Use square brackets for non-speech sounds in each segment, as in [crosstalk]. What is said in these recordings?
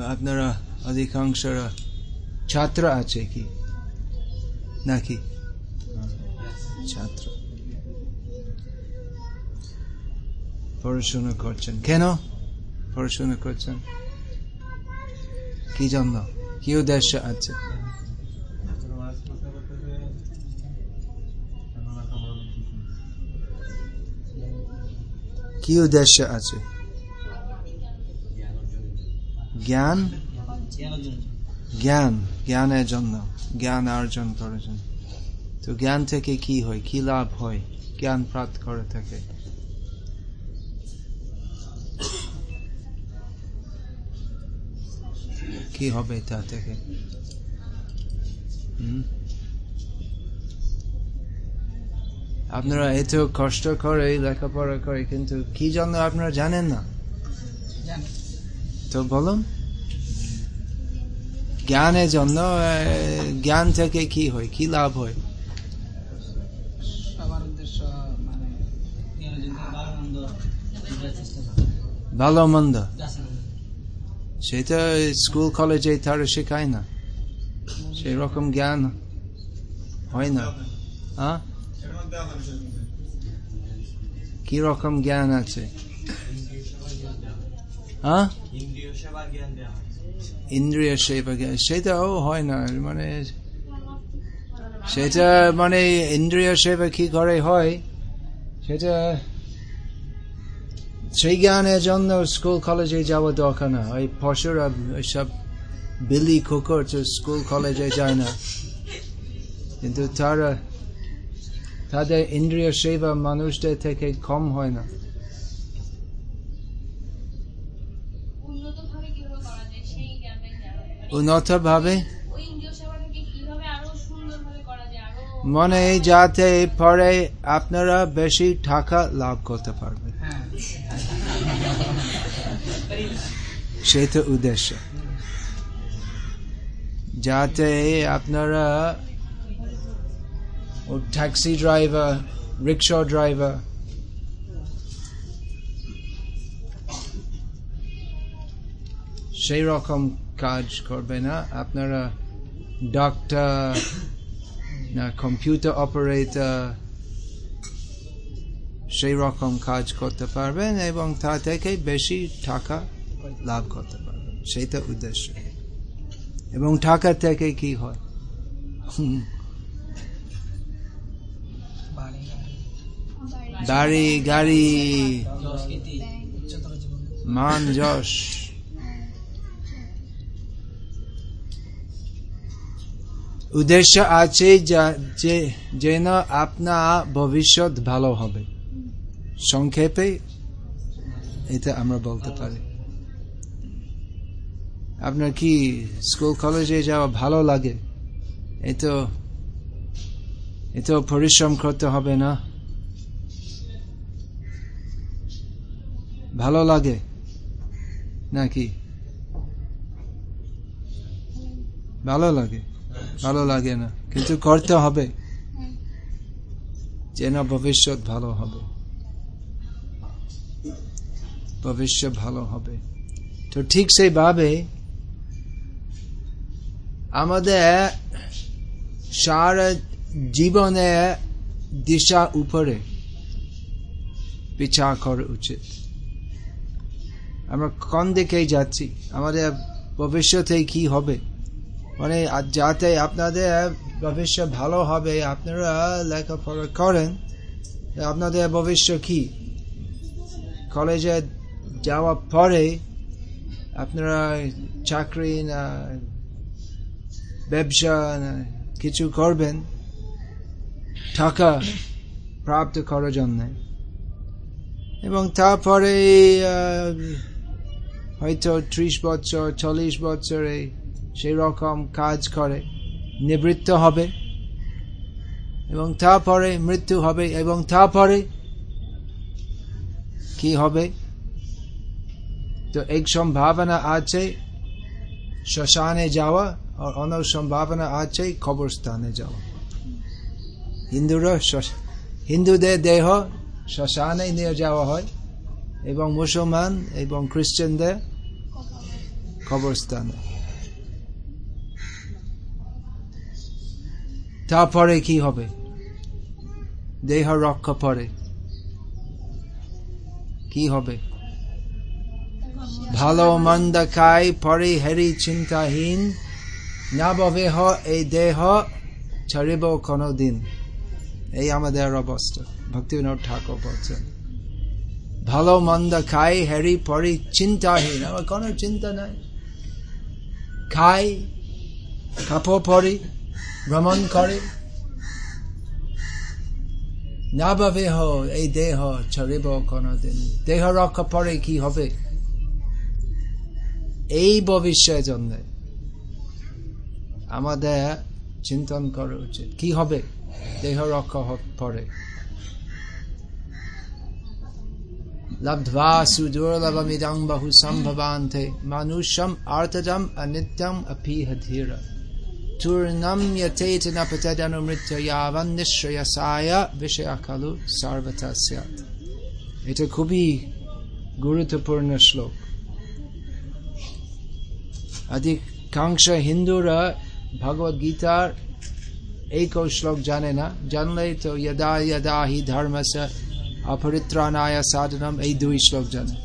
আপনারা অধিকাংশরা ছাত্র আছে কি? নাকি? ছাত্র। পড়াশোনা করছেন। কেন? পড়াশোনা করছেন। কি জন্য? কি উদ্দেশ্য আছে? কি উদ্দেশ্য আছে? জ্ঞান জ্ঞান জ্ঞানের জন্য জ্ঞান অর্জন করেছেন তো জ্ঞান থেকে কি হয়? কি লাভ হয়? জ্ঞান প্রাপ্ত করে থাকে। কি হবে তা থেকে? আপনারা এত কষ্ট করে লেখাপড়া করে কিন্তু কি জন্য আপনারা জানেন না? তো বলুন। জ্ঞানের জন্য জ্ঞান থেকে কি হয়? কি লাভ হয়? ভালো মন্দ সেটা স্কুল কলেজে তারা শেখায় না। সেই রকম জ্ঞান হয় না। হ্যাঁ কি রকম জ্ঞান আছে হ্যাঁ। ইন্দ্রিয় সেটাও হয় না। মানে সেটা মানে ইন্দ্রিয় সেবা কি করে হয়? সেটা সেই জ্ঞানের জন্য স্কুল কলেজে যাওয়া দরকার না। ওই পশুরা সব বিলি কুকুর স্কুল কলেজে যায় না। কিন্তু তারা, তাদের ইন্দ্রিয় সেবা মানুষদের থেকে কম হয় না। উন্নত ভাবে মনে যাতে পরে আপনারা বেশি টাকা লাভ করতে পারবে সেটা উদ্দেশ্য। যাতে আপনারা ট্যাক্সি ড্রাইভার রিক্সা ড্রাইভার সেই রকম কাজ করবে না। আপনারা ডাক্তার না কম্পিউটার অপারেটর সেই রকম কাজ করতে পারবেন এবং তা থেকে বেশি টাকা লাভ করতে পারবেন। সেটা উদ্দেশ্য। এবং টাকা থেকে কি হয়? বাড়ি গাড়ি মান যশ। উদ্দেশ্য আছে যেন আপনার ভবিষ্যৎ ভালো হবে। সংক্ষেপে এটা আমরা বলতে পারি। আপনার কি স্কুল, কলেজে যাওয়া ভালো লাগে? এতো এতো পরিশ্রম করতে হবে না? ভালো লাগে নাকি? ভালো লাগে। ভালো লাগে না। কিন্তু করতে হবে। যেন ভবিষ্যৎ ভালো হবে। ভবিষ্যৎ ভালো হবে। তো ঠিক সেইভাবে আমাদের সারা জীবনে দিশা উপরে বিচার করা উচিত। আমরা কোন দিকে যাচ্ছি? আমাদের ভবিষ্যতে কি হবে? মানে যাতে আপনাদের ভবিষ্যৎ ভালো হবে, আপনারা লেখাপড়া করেন। আপনাদের ভবিষ্যৎ কি? কলেজে যাওয়ার পরে আপনারা চাকরি না, ব্যবসা না, কিছু করবেন, টাকা প্রাপ্ত করার জন্য। এবং তারপরে হয়তো ত্রিশ বছর, চল্লিশ বছরে সেই রকম কাজ করে, নিবৃত্ত হবে এবং তারপরে মৃত্যু হবে এবং তারপরে কি হবে? তো এক সম্ভাবনা আছে, শ্মশানে যাওয়া আর অন্য সম্ভাবনা আছে, কবরস্থানে যাওয়া। হিন্দুরা হিন্দুদের দেহ শ্মশানে নিয়ে যাওয়া হয় এবং মুসলমান এবং খ্রিস্টানদের কবরস্থানে। তারপরে কি হবে? দেহ রক্ষা পরে। কি হবে? ভালো মন্দ খাই পরে হেরি চিন্তাহীন। নাববেহ এই দেহ ছাড়িব কোনো দিন এই আমাদের অবস্থা। ভক্তিবিনোদ ঠাকুর বলছেন। ভালো মন্দ খাই হেরি পরে চিন্তাহীন। আমার কোনো চিন্তা নাই। খাই কাপড় পরি। ভ্রমণ করে নাবাবেহ এই দেহ ছড়িব কোনদিন দেহ রক্ষা পরে কি হবে এই ভবিষ্যের জন্য আমাদের চিন্তন করা উচিত কি হবে দেহ রক্ষা পরে লব্ধ্বা সুদুর্লভমিদং বহু সম্ভবান্তে মানুষম আর্তজম অনিত্যম অপিহ ধীর পতদনুমৃত্য ইয়াবন নিশ্রয়সায় বিষয় খালু সর্বথা স্যাত এটা খুবই গুরুত্বপূর্ণ শ্লোক অধিকাংশ হিন্দুরা ভগবত গীতার এই শ্লোক জানে না জানলে তো যদা যদা হি ধর্মস অপরিত্রাণায় সাধনম এই দুই শ্লোক জানে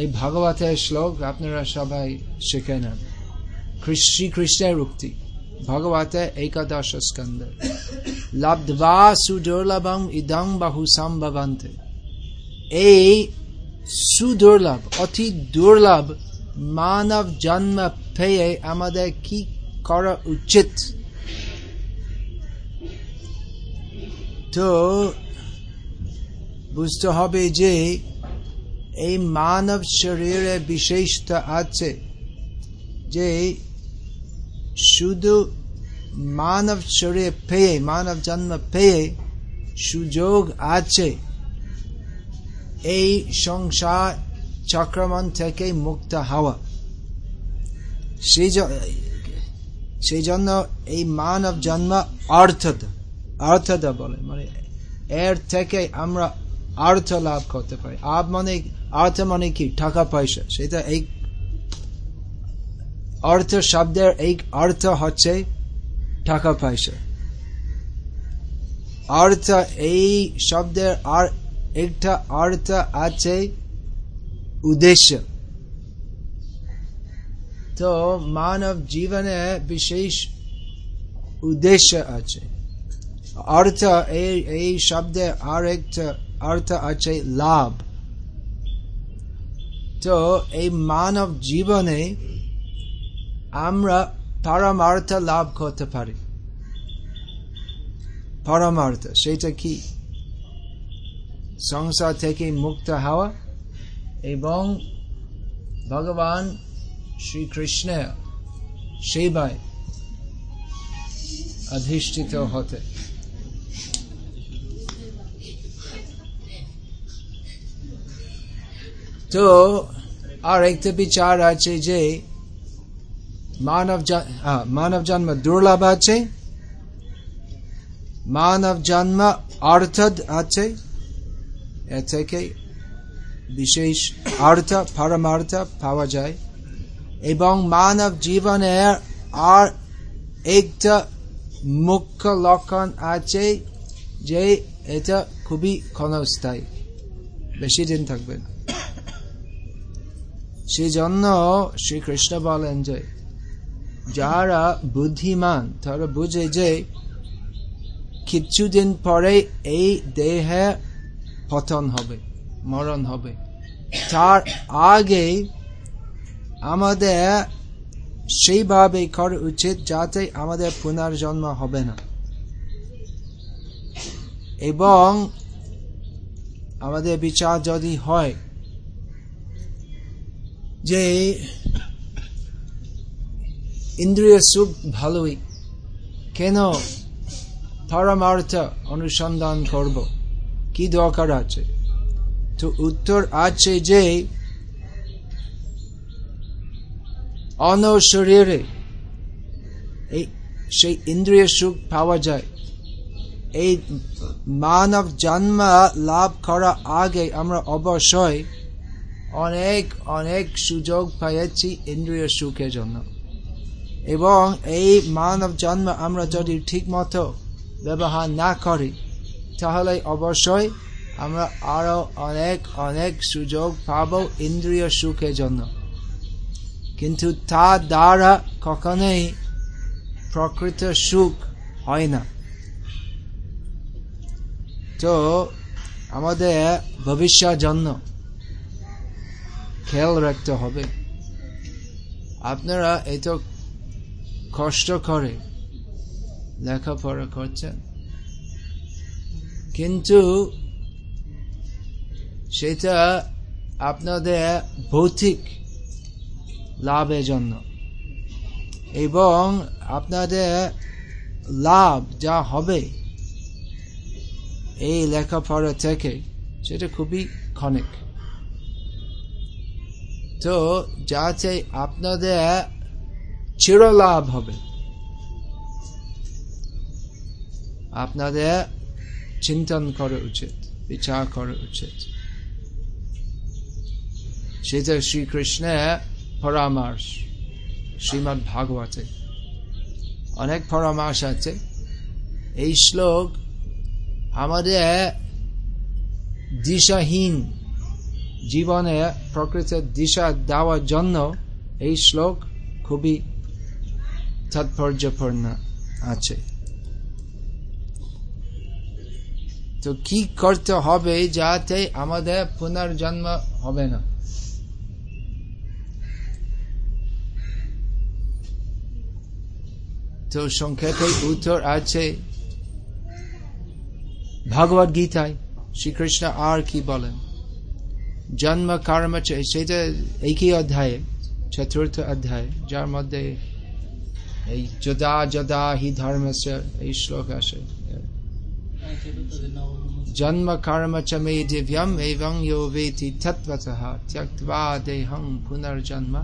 এই ভগবতের শ্লোক আপনারা সবাই শিখে নেন শ্রীকৃষ্ণের উক্তি ভগবতে একাদশ স্কন্ধ লব্ধবা সুদুর্লভম ইদং বহু সম্ভবন্তে এই সুদুর্লভ অতি দুর্লভ মানব জন্ম পেয়ে আমাদের কি করা উচিত তো বুঝতে হবে যে এই মানব শরীরে বিশেষতা আছে যে শুধু মানব শরীর পেয়ে, মানব জন্ম পেয়ে সুযোগ আছে। এই সংসার চক্রমণ থেকে মুক্ত হওয়া। সেই জন্য এই মানব জন্ম অর্থদ অর্থদ বলে। মানে এর থেকে আমরা অর্থ লাভ করতে পারি। আব মানে অর্থ মানে কি? টাকা, পয়সা। সেটা এই অর্থ শব্দের এই অর্থ হচ্ছে টাকা পয়সা। অর্থ, এই শব্দের আর একটা অর্থ আছে উদ্দেশ্য। তো মানব জীবনে বিশেষ উদ্দেশ্য আছে। অর্থ, এই এই শব্দে আর একটা অর্থ আছে লাভ। তো এই মানব জীবনে আমরা পরমার্থ লাভ করতে পারি। পরমার্থ সেটা কি? সংসার থেকে মুক্ত হওয়া এবং ভগবান শ্রীকৃষ্ণের সেবায় অধিষ্ঠিত হতে। তো আর একটা বিচার আছে যে মানব জন্ম দুর্লভ আছে। মানব জন্ম অর্থ আছে। এ থেকে বিশেষ অর্থ, পরমার্থ পাওয়া যায়। এবং মানব জীবনের আর একটা মুখ্য লক্ষণ আছে যে এটা খুবই ক্ষণস্থায়ী। বেশি দিন থাকবে না সেই জন্য শ্রীকৃষ্ণ বলেন যে যারা বুদ্ধিমান, তারা বুঝে যে কিছুদিন পরে এই দেহে পতন হবে, মরণ হবে। তার আগে আমাদের সেইভাবে করা উচিত যাতে আমাদের পুনর্জন্ম হবে না। এবং আমাদের বিচার যদি হয় যে ইন্দ্রিয় সুখ ভালোই। কেন? পরমার্থ অনুসন্ধান করব। কি দরকার আছে? তো উত্তর আছে যে অন শরীরে এই সেই ইন্দ্রিয় সুখ পাওয়া যায়। এই মানব জন্ম লাভ করা আগে আমরা অবশ্যই অনেক অনেক সুযোগ পাইয়াছি ইন্দ্রিয় সুখের জন্য। এবং এই মানব জন্ম আমরা যদি ঠিক মতো ব্যবহার না করি, তাহলে অবশ্যই আমরা আরও অনেক অনেক সুযোগ পাব ইন্দ্রিয় সুখের জন্য। কিন্তু তা দ্বারা কখনোই প্রকৃত সুখ হয় না। তো আমাদের ভবিষ্যৎ জন্য খেয়াল রাখতে হবে। আপনারা এত কষ্ট করে, লেখাপড়া করছেন কিন্তু সেটা আপনাদের ভৌতিক লাভের জন্য এবং আপনাদের লাভ যা হবে এই লেখাপড়া থেকে, সেটা খুবই ক্ষণিক। তো যাতে আপনাদের চিরলাভ হবে। আপনাদের চিন্তন করা উচিত, বিচার করা উচিত। সেটা শ্রীকৃষ্ণের পরামর্শ শ্রীমৎ ভাগবতে। অনেক পরামর্শ আছে। এই শ্লোক আমাদের দিশাহীন জীবনে প্রকৃতির দিশা দেওয়ার জন্য এই শ্লোক খুবই তাৎপর্যপূর্ণ আছে। তো কি করতে হবে যাতে আমাদের পুনর্জন্ম হবে না? তো সংক্ষেপে উত্তর আছে, ভগবত গীতায় শ্রীকৃষ্ণ আর কি বলেন? জন্ম কর্ম, সেটা একই অধ্যায়ে, চতুর্থ অধ্যায়, যার মধ্যে এই যদা যদা হি ধর্ম এই শ্লোক আসে। জন্ম কর্ম চ মে দিব্যম এবং ইয়ো বেতি তত্ত্বত ত্যক্তা দেহং পুনর্জন্ম।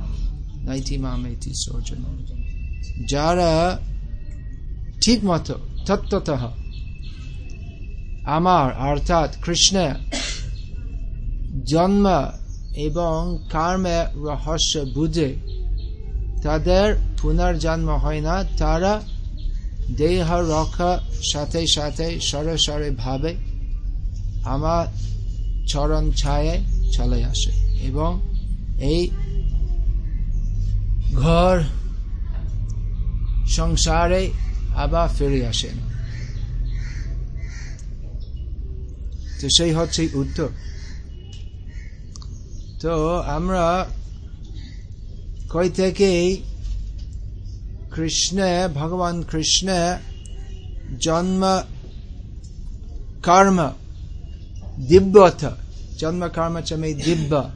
নাইতি মামেতি সোজন যারা ঠিক মতো তত্ত্বত আমার, অর্থাৎ কৃষ্ণ জন্ম এবং কর্মের রহস্য বুঝে তাদের পুনর্জন্ম হয় না। তারা দেহ রক্ষা সাথে সাথে সরাসরি ভাবে আমার চরণ ছায় চলে আসে এবং এই ঘর সংসারে আবার ফিরে আসে। না তো সেই হচ্ছে উত্তর। তো আমরা কই থেকে কৃষ্ণ, ভগবান কৃষ্ণ জন্ম, কর্ম, দিব্যথ। জন্ম, কর্ম চমে দিব্য।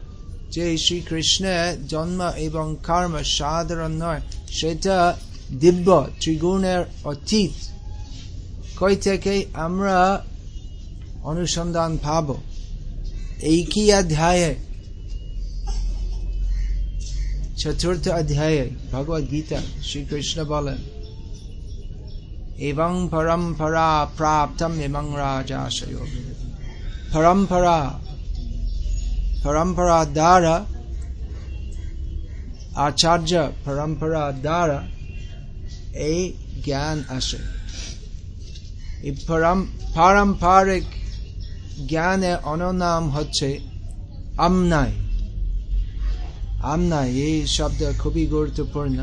যে শ্রীকৃষ্ণ জন্ম এবং কর্ম সাধারণ নয়, সেটা দিব্য, ত্রিগুণের অতীত। কই থেকে আমরা অনুসন্ধান পাব? এই কি অধ্যায়ে চতুর্থ অধ্যায়ে ভগবদ গীতা, শ্রীকৃষ্ণ বলেন এবং পরম্পরা প্রাপ্তম এবং রাজাশয়। পরম্পরা পরম্পরা দ্বারা, আচার্য পরম্পরা দ্বারা এই জ্ঞান আসে। এই পারম্পরিক জ্ঞানের অননাম হচ্ছে আমনাই আমনাই এই শব্দ খুবই গুরুত্বপূর্ণ।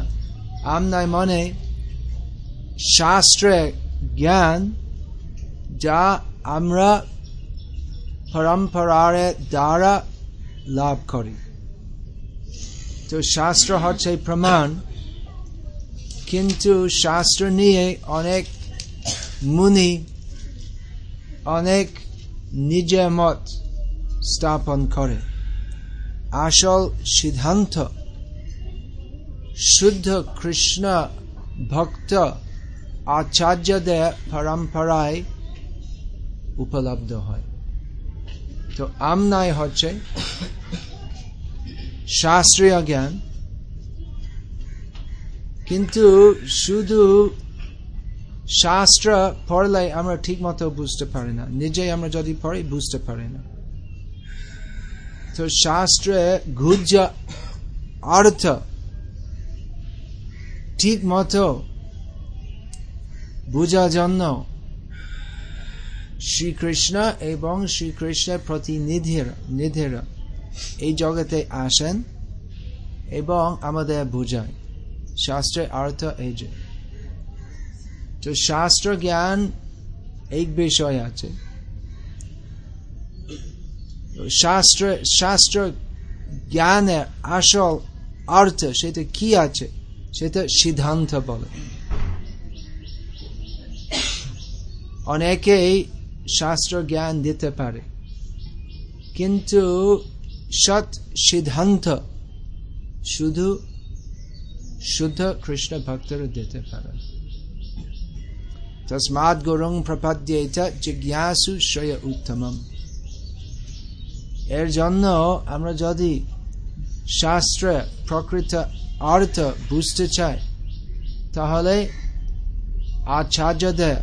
আমনাই মনে শাস্ত্রে জ্ঞান, যা আমরা পরম্পরার দ্বারা লাভ করি। তো শাস্ত্র হচ্ছে প্রমাণ, কিন্তু শাস্ত্র নিয়ে অনেক মুনি, অনেক নিজের মত স্থাপন করে। আসল সিদ্ধান্ত। শুদ্ধ কৃষ্ণ ভক্ত আচার্যদের পরম্পরায় উপলব্ধ হয়। তো আমনাই হচ্ছে শাস্ত্রীয় জ্ঞান। কিন্তু শুধু শাস্ত্র পড়লে আমরা ঠিক মতো বুঝতে পারি না। নিজেই আমরা যদি পড়ি, বুঝতে পারি না। তো শাস্ত্রে গুজ্জ অর্থ ঠিক মতো বুঝার জন্য শ্রীকৃষ্ণ এবং শ্রীকৃষ্ণের প্রতিনিধিরা নিধিরা এই জগতে আসেন এবং আমাদের বুঝায়। শাস্ত্রের অর্থ এই যে। তো শাস্ত্র জ্ঞান এক বিষয় আছে। শাস্ত্র শাস্ত্র জ্ঞানের আসল অর্থ সেটা কি আছে? সেটা সিদ্ধান্ত বলে। অনেকেই শাস্ত্র জ্ঞান দিতে পারে, কিন্তু সৎ সিদ্ধান্ত শুধু শুদ্ধ কৃষ্ণ ভক্তরা দিতে পারে তসমাদ গৌরং প্রপাদ্যেত, জিজ্ঞাসু শ্রেয় উত্তমম। এর জন্য আমরা যদি শাস্ত্রে প্রকৃত অর্থ বুঝতে চাই, তাহলে আচার্যদের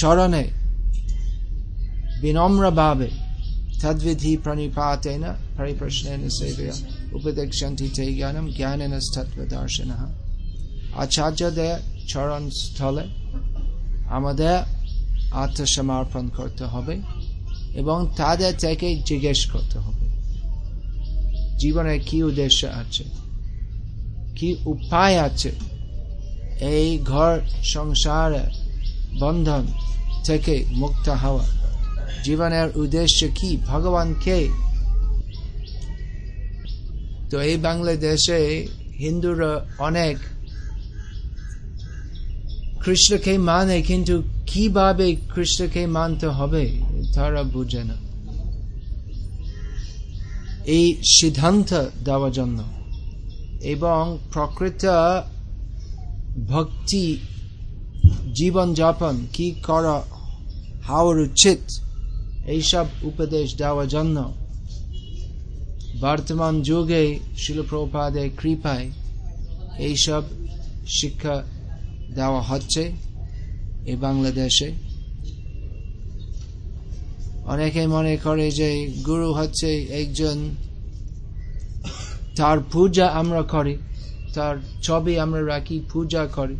চরণে বিনম্রভাবে তদ্বিধি প্রণিপাতেন, পরিপ্রশ্নেন সেবয়া উপদেক্ষন্তি তে জ্ঞানম জ্ঞানেন তত্ত্বদর্শন আচার্যদের চরণ স্থলে আমাদের আত্মসমর্পণ করতে হবে। এবং তাদের থেকে জিজ্ঞেস করতে হবে। জীবনে কি উদ্দেশ্য আছে? কি উপায় আছে? এই ঘর সংসারের বন্ধন থেকে মুক্ত হওয়া। জীবনের উদ্দেশ্য কি? ভগবান কে তো এই বাংলাদেশে হিন্দুরা অনেক কৃষ্ণকে মানে কিন্তু কীভাবে কৃষ্ণকে মানতে হবে? তারা বুঝে না এই সিদ্ধান্ত দেওয়ার জন্য এবং প্রকৃত ভক্তি জীবন যাপন কি করা হওয়ার উচিত, এইসব উপদেশ দেওয়ার জন্য বর্তমান যুগে শিলপ্রপাদের কৃপায় এইসব শিক্ষা দেওয়া হচ্ছে এই বাংলাদেশে। অনেকে মনে করে যে গুরু হচ্ছে একজন, তার পূজা আমরা করি, তার ছবি আমরা রাখি, পূজা করি।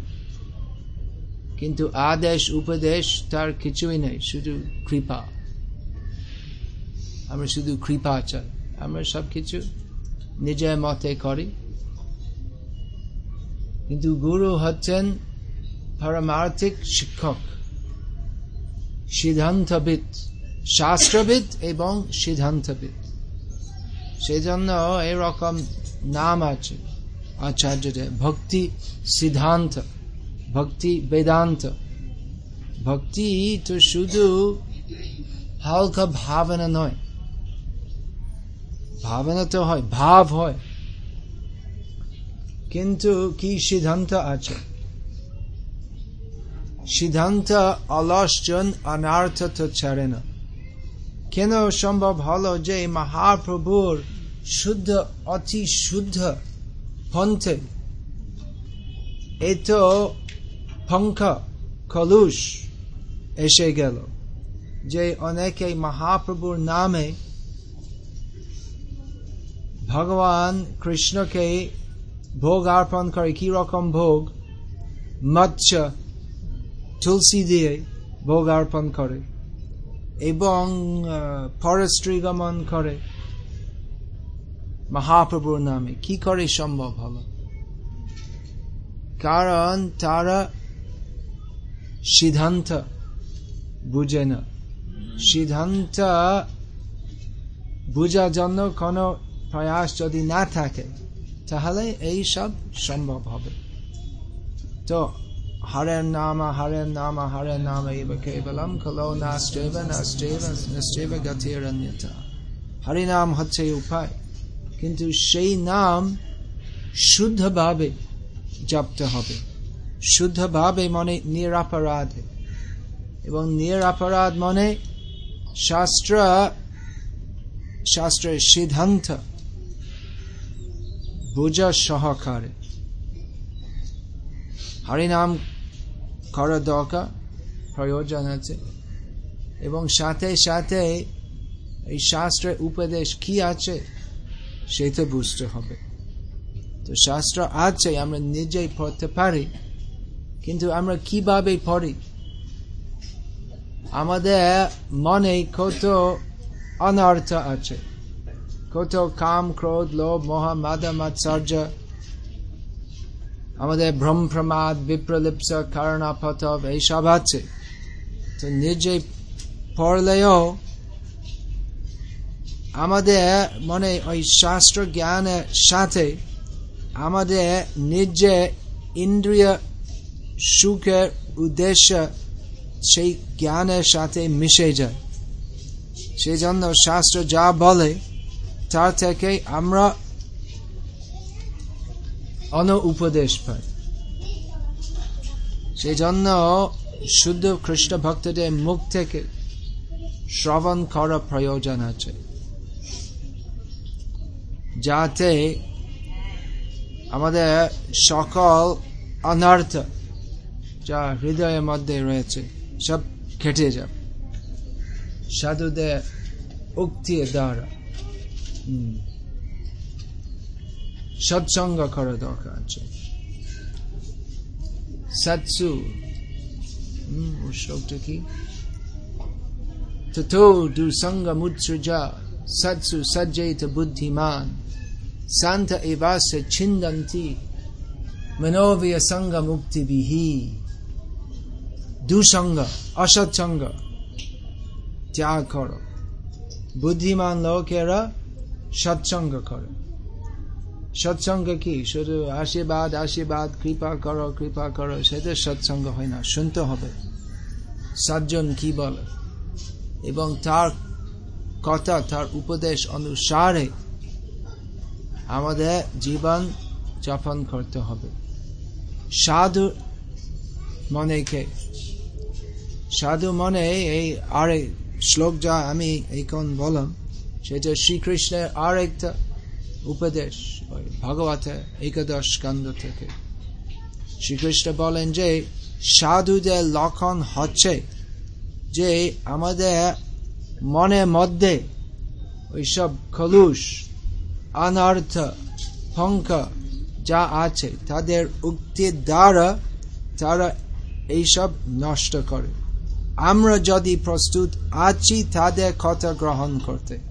কিন্তু আদেশ, উপদেশ, তার কিছুই নেই, শুধু কৃপা। আমরা শুধু কৃপা চাই। আমরা সবকিছু নিজের মতে করি। কিন্তু গুরু হচ্ছেন পারমার্থিক শিক্ষক, সিদ্ধান্তবিদ। শাস্ত্রবিদ এবং সিদ্ধান্তবিদ। সেই জন্য এরকম নাম আছে, আচার্যদের। ভক্তি সিদ্ধান্ত, ভক্তি বেদান্ত। ভক্তি তো শুধু হালকা ভাবনা নয়। ভাবনা তো হয়, ভাব হয়। কিন্তু কি সিদ্ধান্ত আছে? সিদ্ধান্ত অলসজন অনার্থ তো ছাড়ে না। কেন সম্ভব হলো যে মহাপ্রভুর শুদ্ধ, অতি শুদ্ধ পন্থে? এত পঙ্খা, কলুষ এসে গেল, যে অনেকে মহাপ্রভুর নামে ভগবান কৃষ্ণকে ভোগ অর্পণ করে। কি রকম ভোগ? মৎস্য, তুলসী দিয়ে ভোগ অর্পণ করে। এবং ফরেস্ট্রি গমন করে মহাপ্রভুর নামে। কি করে সম্ভব হলো? কারণ তারা সিদ্ধান্ত বুঝে না। সিদ্ধান্ত বুঝার জন্য কোনো প্রয়াস যদি না থাকে, তাহলে এই সব সম্ভব হবে। তো হরের নাম হরের নাম হরের নাম এব কেবলম খলো নাস্টেব নাস্টেব নাস্টেব গতিরন্যতা হরি হচ্ছে উপায় কিন্তু সেই নাম শুদ্ধভাবে জপতে হবে শুদ্ধভাবে মনে নিরাপরাধে এবং নিরাপরাধ মনে শাস্ত্র শাস্ত্রের সিদ্ধান্ত বোঝা সহকারে হরিনাম করা দরকার প্রয়োজন আছে এবং সাথে সাথে এই শাস্ত্রের উপদেশ কি আছে তো বুঝতে হবে। তো শাস্ত্র আছে, আমরা নিজেই পড়তে পারি, কিন্তু আমরা কীভাবে পড়ি? আমাদের মনে কত অনর্থ আছে। কত কাম, ক্রোধ, লোভ, মহা, মাদা, মাৎসর্য আমাদের ভ্রম প্রমাদ বিপ্রলিপ্স কারণাপথব এইসব আছে। তো নিজে পড়লেও আমাদের মনে ওই শাস্ত্র জ্ঞানের সাথে আমাদের নিজে ইন্দ্রিয় সুখের উদ্দেশ্য সেই জ্ঞানের সাথে মিশে যায়। সেই জন্য শাস্ত্র যা বলে, তার থেকে আমরা অন উপদেশ পাই সেই জন্য শুদ্ধ খ্রিস্ট ভক্তদের মুখ থেকে শ্রবণ করা প্রয়োজন আছে। যাতে আমাদের সকল অনর্থ যা হৃদয়ের মধ্যে রয়েছে, সব কেটে যাবে। সাধুদের উক্তির দ্বারা। সৎসঙ্গ করা দরকার আছে সৎসু শ্লোকটা কি তথো দুসঙ্গমুৎসৃজা সৎসু সজ্জয়িত বুদ্ধিমান শান্ত এবাস ছিন্দন্তি মনোবীয় সঙ্গ মুক্তি বিহি দুসঙ্গ অসৎসঙ্গ ত্যাগ করো বুদ্ধিমান লোকেরা সৎসঙ্গ করে সৎসঙ্গ কি? শুধু আশীর্বাদ আশীর্বাদ, কৃপা করো কৃপা করো সেটা সৎসঙ্গ হয় না, শুনতে হবে। সাতজন কি বলে? এবং তার কথা, তার উপদেশ অনুসারে আমাদের জীবন যাপন করতে হবে। সাধু মনে কে? সাধু মনে এই আরে শ্লোক যা আমি এখন বললাম, সেটা শ্রীকৃষ্ণের আর উপদেশ ভগবতের একাদশ স্কন্ধ থেকে। শ্রীকৃষ্ণ বলেন যে, সাধুদের লক্ষণ হচ্ছে যে, আমাদের মনের মধ্যে ওইসব খলুস অনর্থ পঙ্ক যা আছে, তাদের উক্তির দ্বারা তারা এইসব নষ্ট করে। আমরা যদি প্রস্তুত আছি, তাদের কথা গ্রহণ করতে।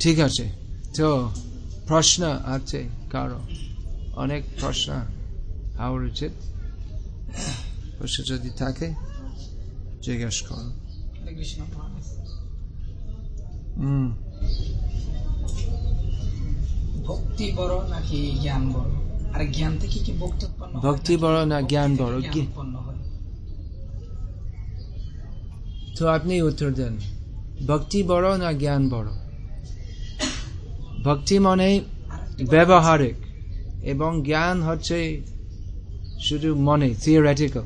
ঠিক আছে। তো প্রশ্ন আছে কারও? অনেক প্রশ্ন। হওয়ার উচিত। প্রশ্ন যদি থাকে জিজ্ঞেস করো। ভক্তি বড় নাকি জ্ঞান বড়? আর জ্ঞান থেকে কি ভক্তি উৎপন্ন ভক্তি বড় না জ্ঞান বড়? তো আপনি উত্তর দেন। ভক্তি বড় না জ্ঞান বড়? ভক্তি মনে ব্যবহারিক এবং জ্ঞান হচ্ছে শুধু মনে থিওরিটিক্যাল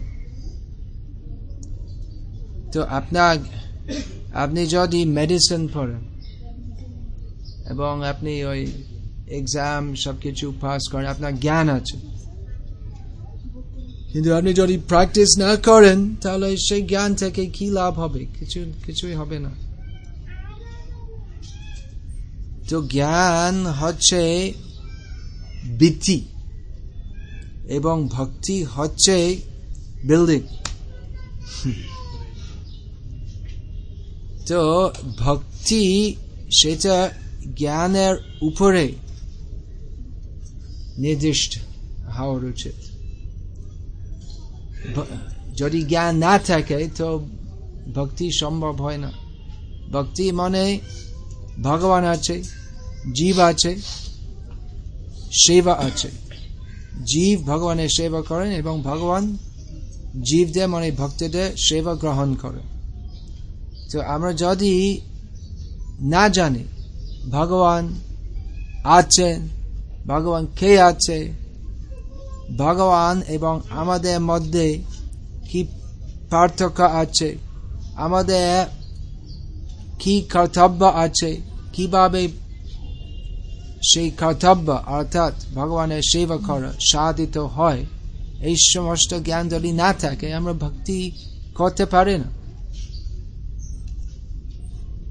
তো আপনার আপনি যদি মেডিসিন পড়েন এবং আপনি ওই এক্সাম সবকিছু পাস করেন, আপনার জ্ঞান আছে। কিন্তু আপনি যদি প্র্যাকটিস না করেন, তাহলে সেই জ্ঞান থেকে কি লাভ হবে? কিছু, কিছুই হবে না। তো জ্ঞান হচ্ছে বৃত্তি এবং ভক্তি হচ্ছে বিল্ডিং তো ভক্তি সেটা জ্ঞানের উপরে নির্দিষ্ট হওয়ার উচিত যদি জ্ঞান না থাকে তো ভক্তি সম্ভব হয় না ভক্তি মানে ভগবান আছে জীব আছে সেবা আছে জীব ভগবানের সেবা করেন এবং ভগবান জীবদের মানে ভক্তদের সেবা গ্রহণ করে তো আমরা যদি না জানি ভগবান আছেন ভগবান কে আছে ভগবান এবং আমাদের মধ্যে কি পার্থক্য আছে আমাদের কি কর্তব্য আছে? কীভাবে সেই কর্তব্য, অর্থাৎ ভগবানের সেবা করা সাধিত হয়? এই সমস্ত জ্ঞান যদি না থাকে, আমরা ভক্তি করতে পারি না।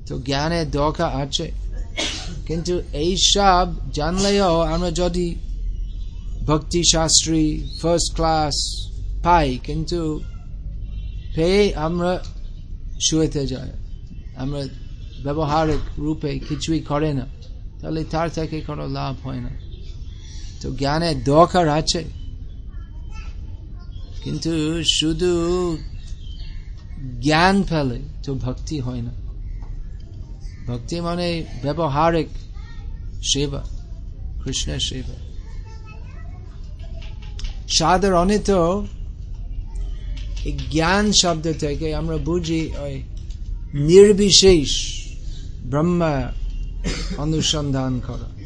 তো জ্ঞানের দরকার আছে। কিন্তু এই সব জানলেও আমরা যদি ভক্তি শাস্ত্রী ফার্স্ট ক্লাস পাই, কিন্তু পেয়ে আমরা শুয়েতে যাই। আমরা ব্যবহারিক রূপে কিছুই করে না, তাহলে তার থেকে কোনো লাভ হয় না। তো জ্ঞানের দরকার আছে। কিন্তু শুধু জ্ঞান ফেলে তো ভক্তি হয় না। ভক্তি মানে ব্যবহারিক সেবা, কৃষ্ণের সেবা। সাধারণত জ্ঞান শব্দ থেকে আমরা বুঝি ওই নির্বিশেষ ব্রহ্মা অনুসন্ধান করা।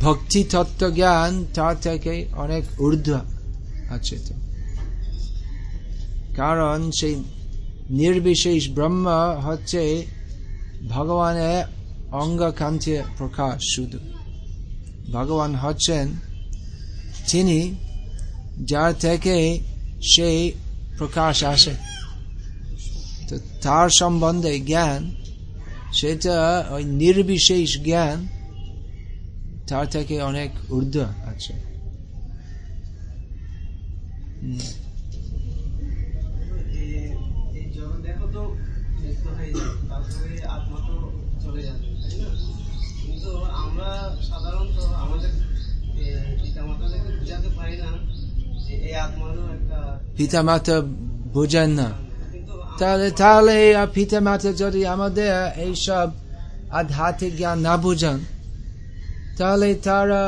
ভক্তি তত্ত্ব জ্ঞান, তার থেকে অনেক ঊর্ধ্ব আছে তো। কারণ সেই নির্বিশেষ ব্রহ্ম হচ্ছে ভগবানের অঙ্গকান্তি প্রকাশ শুধু। ভগবান হচ্ছেন তিনি, যার থেকে সেই প্রকাশ আসে। তো তার সম্বন্ধে জ্ঞান সেটা ওই নির্বিশেষ জ্ঞান তার থেকে অনেক ঊর্ধ্ব আছে। সাধারণত আমাদের পিতামাতাদেরকে বোঝাতে পারি না যে এই আত্মারও একটা পিতা মাতা বোঝেন না। তাহলে তাহলে পিতা মাতা যদি আমাদের এইসব আধ্যাত্মিক জ্ঞান না বোঝান, তাহলে তারা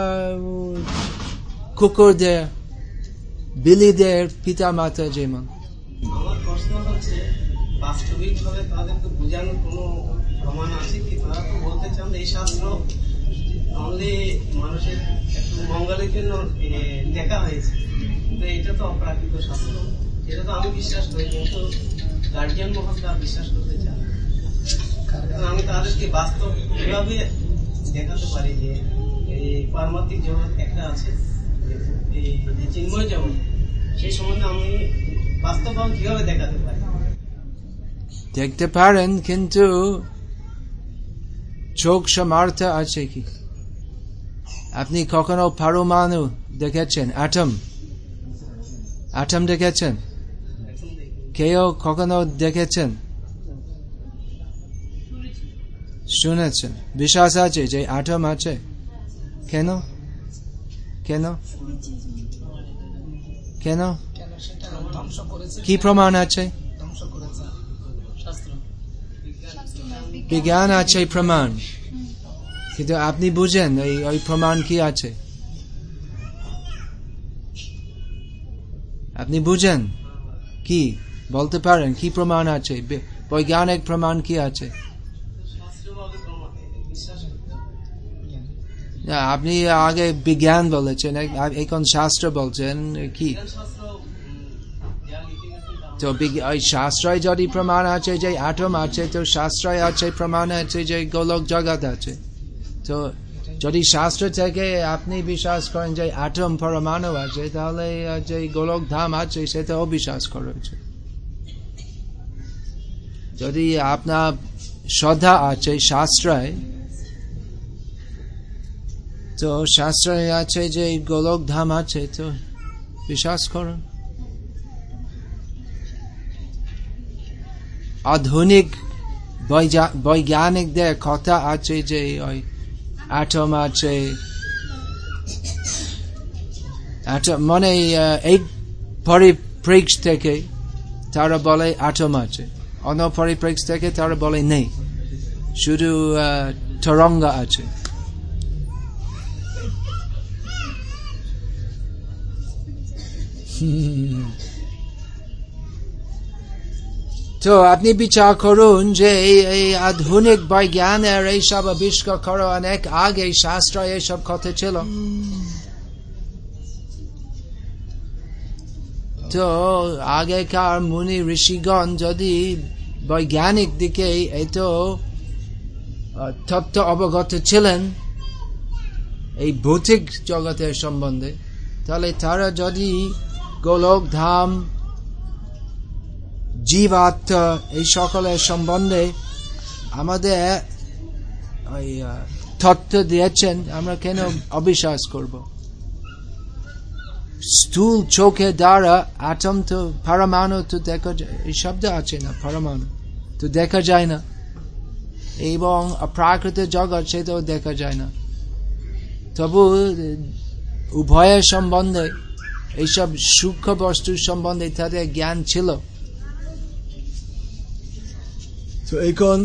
কুকুরদের, বিলিদের পিতা মাতা যেমন। আমি বিশ্বাস করি, কিন্তু গার্জিয়ান বিশ্বাস করতে চান আমি তাদেরকে বাস্তব কীভাবে দেখাতে পারি যে এই পারমাত্মিক জগৎ একটা আছে এই চিন্ময় জগৎ সেই সম্বন্ধে আমি কীভাবে দেখাতে পারি? দেখতে পারেন, কিন্তু চোখ সমার্থ আছে কি? আপনি কখনো পারমাণু দেখেছেন? অ্যাটম অ্যাটম দেখেছেন? কেউ কখনো দেখেছেন? শুনেছেন। বিশ্বাস আছে যে অ্যাটম আছে? কেন? কেন? কেন? কি প্রমাণ আছে? বিজ্ঞান আছে প্রমাণ। কিন্তু আপনি বুঝেন এই, ওই প্রমাণ কি আছে? আপনি বুঝেন কি? বলতে পারেন, কি প্রমাণ আছে? বৈজ্ঞানিক প্রমাণ কি আছে? আপনি আগে বিজ্ঞান বলেছেন এখন শাস্ত্র বলছেন কি? তা ওই শাস্ত্রায় যদি প্রমাণ আছে যে আটম আছে, তো শাস্ত্রায় আছে, প্রমাণ আছে যে গোলক জগৎ আছে। তো যদি শাস্ত্র থেকে আপনি বিশ্বাস করেন যে আটম পরমাণু আছে, তাহলে যে গোলক ধাম আছে সেটা অবিশ্বাস করা উচিত যদি আপনার শ্রদ্ধা আছে, শাস্ত্রায়, তো শাস্ত্রায় আছে যে গোলক ধাম আছে, তো বিশ্বাস করুন। আধুনিক বৈজা- বৈজ্ঞানিকদের কথা আছে যে ওই অ্যাটম আছে মানে এই পরিপ্রেক্ষ থেকে তারা বলে অ্যাটম আছে। অন্য পরিপ্রেক্ষ থেকে তারা বলে, নেই। শুধু তরঙ্গ আছে। [laughs] তো আপনি বিচার করুন যে এই আধুনিক বৈজ্ঞানের এইসব আবিষ্কার করা অনেক আগে শাস্ত্র এইসব কথা ছিল। তো আগেকার মুনি ঋষিগণ যদি বৈজ্ঞানিক দিকে এত তত্ত্ব অবগত ছিলেন, এই ভৌতিক জগতের সম্বন্ধে, তাহলে তারা যদি গোলক ধাম জীবাত্মা এই সকলের সম্বন্ধে আমাদের তত্ত্ব দিয়েছেন, আমরা কেন অবিশ্বাস করব? স্থূল চোখে দ্বারা আটম তো পরমাণু তো দেখা যায় এই শব্দ আছে না পরমাণু তো দেখা যায় না এবং প্রাকৃত জগৎ সেটাও দেখা যায় না তবু উভয়ের সম্বন্ধে এইসব সূক্ষ্ম বস্তুর সম্বন্ধে তাদের জ্ঞান ছিল তো এখন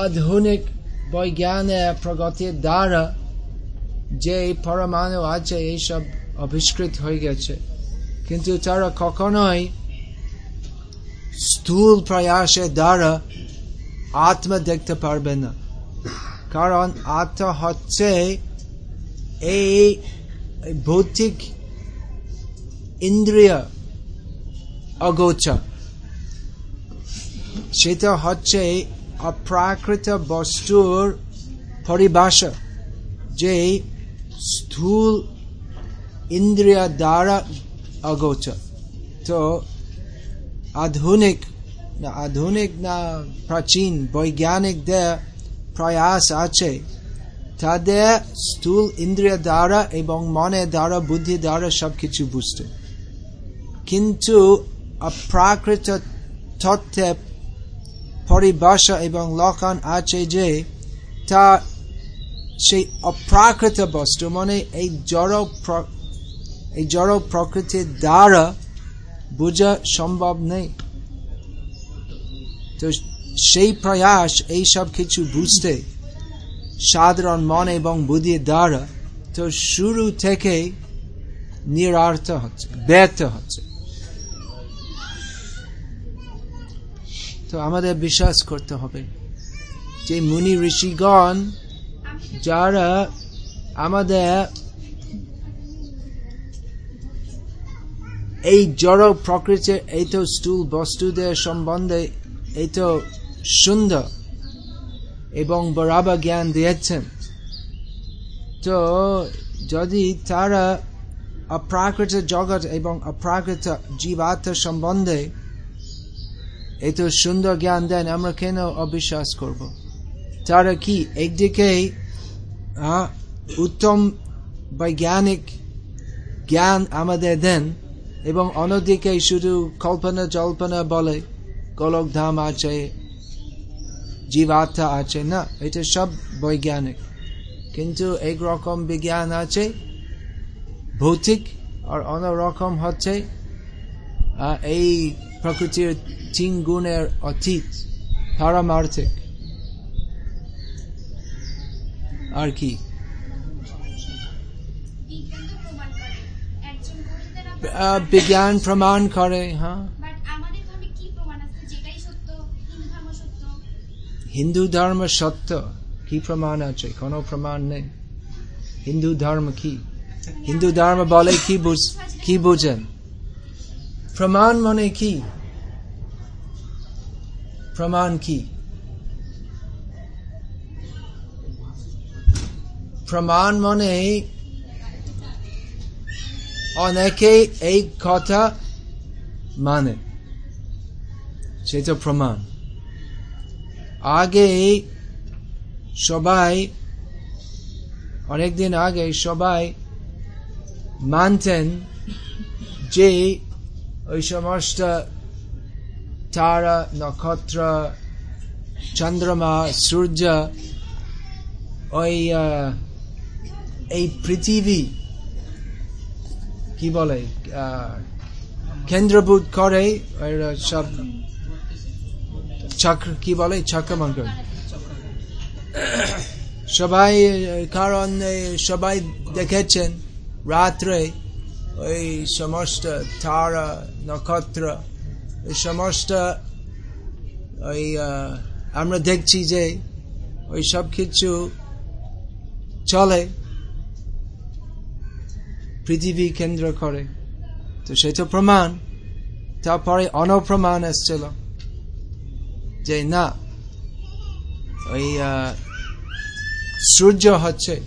আধুনিক বৈজ্ঞানের প্রগতির দ্বারা যে পরমাণু আছে এইসব আবিষ্কৃত হয়ে গেছে। কিন্তু তারা কখনোই স্থূল প্রয়াসের দ্বারা আত্মা দেখতে পারবে না। কারণ আত্মা হচ্ছে এই ভৌতিক ইন্দ্রিয় অগোচর। সেটা হচ্ছে অপ্রাকৃত বস্তুর পরিভাষা, যে স্থূল ইন্দ্রিয় দ্বারা অগোচর তো আধুনিক না আধুনিক না প্রাচীন বৈজ্ঞানিকদের প্রয়াস আছে তাদের স্থূল ইন্দ্রিয় দ্বারা এবং মনে দ্বারা বুদ্ধি দ্বারা সবকিছু বুঝতে কিন্তু অপ্রাকৃত তথ্যে পরিভাষা এবং লক্ষণ আছে যে তা সেই অপ্রাকৃত বস্তু মানে এই জড় এই জড় প্রকৃতির দ্বারা বোঝা সম্ভব নেই। তো সেই প্রয়াস, এই সব কিছু বুঝতে সাধারণ মন এবং বুদ্ধির দ্বারা তো শুরু থেকে নিরার্থ হচ্ছে, ব্যর্থ হচ্ছে। তো আমাদের বিশ্বাস করতে হবে যে মুনি ঋষিগণ যারা আমাদের এই জড় প্রকৃতির, এই তো স্থূল বস্তুদের সম্বন্ধে, এই তো সুন্দর এবং বরাবর জ্ঞান দিয়েছেন। তো যদি তারা অপ্রাকৃত জগৎ এবং অপ্রাকৃত জীবাত্মার সম্বন্ধে এই তো সুন্দর জ্ঞান দেন, আমরা কেন অবিশ্বাস করব? তারা কি একদিকে উত্তম বৈজ্ঞানিক জ্ঞান আমাদের দেন এবং অন্যদিকে শুধু কল্পনা জল্পনা বলে, গোলক ধাম আছে, জীবাত্মা আছে, না, এটা সব বৈজ্ঞানিক। কিন্তু একরকম বিজ্ঞান আছে, ভৌতিক, আর অন্যরকম হচ্ছে এই প্রকৃতির তিন গুণের অতীত, পারমার্থিক। আর কি? বিজ্ঞান প্রমাণ করে হ্যাঁ? হিন্দু ধর্ম সত্য কি প্রমাণ আছে? কোনো প্রমাণ নেই। হিন্দু ধর্ম কি? হিন্দু ধর্ম বলে কি বুঝ কি বুঝেন? প্রমাণ মানে কি? প্রমাণ কি? প্রমাণ মানে অনেকে এই কথা মানে সেটা প্রমাণ আগে সবাই অনেকদিন আগে সবাই মানতেন যে ওই সমস্ত তারা নক্ষত্র চন্দ্রমা সূর্য ওই এই পৃথিবী কি বলে আহ, কেন্দ্রভূত করে সব চক্র কি বলে চক্রমন্ত্র সবাই কারণ সবাই দেখেছেন রাত্রে ওই সমস্ত তারা নক্ষত্র সমস্ত ওই আমরা দেখছি যে ওই সব কিছু চলে। পৃথিবী কেন্দ্র করে। তো সেটা প্রমাণ। তারপরে অনপ্রমাণ এসছিল যে না, ওই সূর্য হচ্ছে